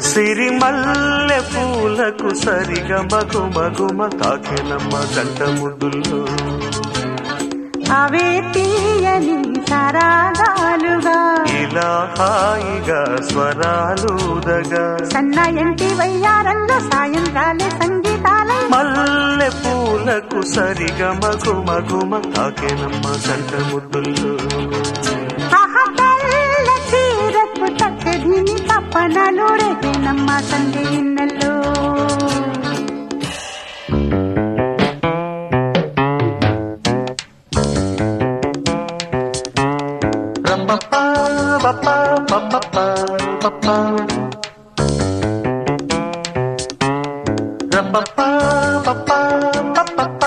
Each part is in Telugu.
సిరిమల్లె పూలకు సరిగా మగు మగుమ తాకెలమ్మ కంట ముద్దుల్లో. అవే తీయని సరాగాలుగా ఇలా హాయిగా స్వరాలుదగా సన్నాయంటి వయ్యారంలో సాయంకాలే సంగీతాల. మల్లె పూలకు సరిగా మగు మగుమ తాకెలమ్మ కంట ముద్దుల్లో. తక్కదిని తప్పనలు రేగేనమ్మ సంధి ఇన్నెల్లో. రమ్మప్పా బప్పా బప్పప్పా బప్పా.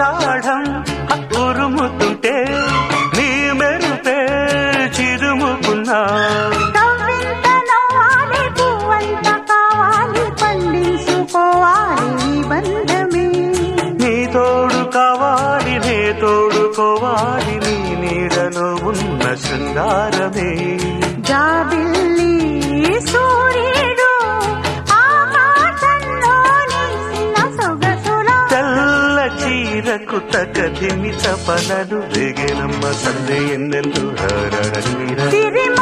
ఆషాఢం ఉరుముతుంటే నీ మెరుపే చిరుముకున్నా తోడు కావాలి నే తోడుకోవాలి నీ నీడలో ఉన్న శృంగారమే. జాబిల్లి చీరకు తగదిమి తపనలు రేగెనమ్మ సందే ఎన్నెల్లు హరడీర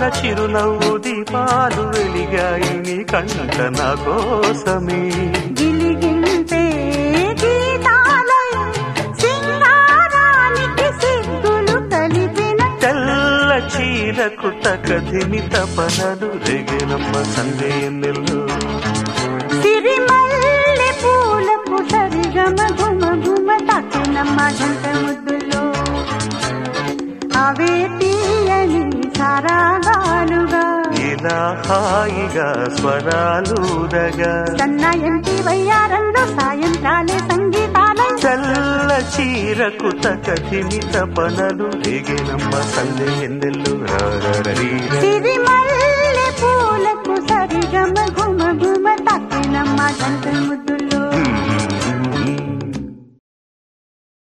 మాసాల చిరునవ్వు దీపాలు వెలిగాయి నీ కంట నా కోసమే. గిలిగింతే తెల్ల చీరకు తపనలు రేగెనమ్మ సందే ఎన్నెల్లు సిరిమల్లె పూలకు సరిగమ గుమ గుమ తాకినమ్మ గంట ముద్దులో. అవే తీయని సరాగాలుగా ఇలా హాయిగా స్వరాలుదగా. సన్నాయంటి వయ్యారంలో సాయంత్రాలే సంగీతాలై. తెల్ల చీరకు తగదిమి తపనలు రేగెనమ్మ సందే ఎన్నెల్లు రారరీ